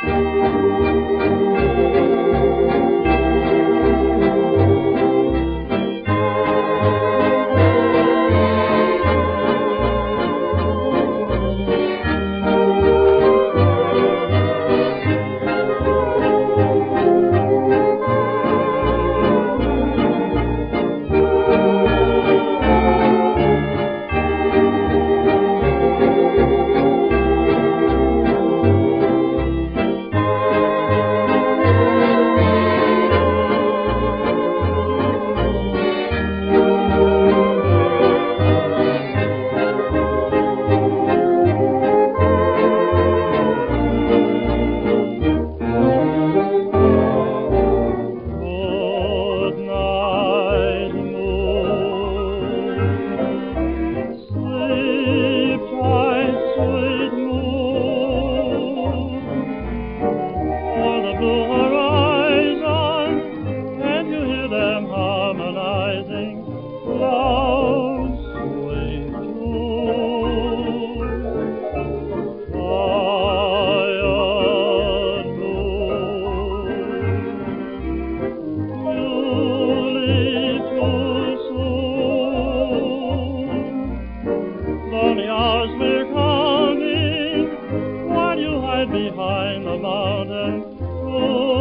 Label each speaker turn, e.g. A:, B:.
A: Música stars were calling while you hide behind the mountain. Oh,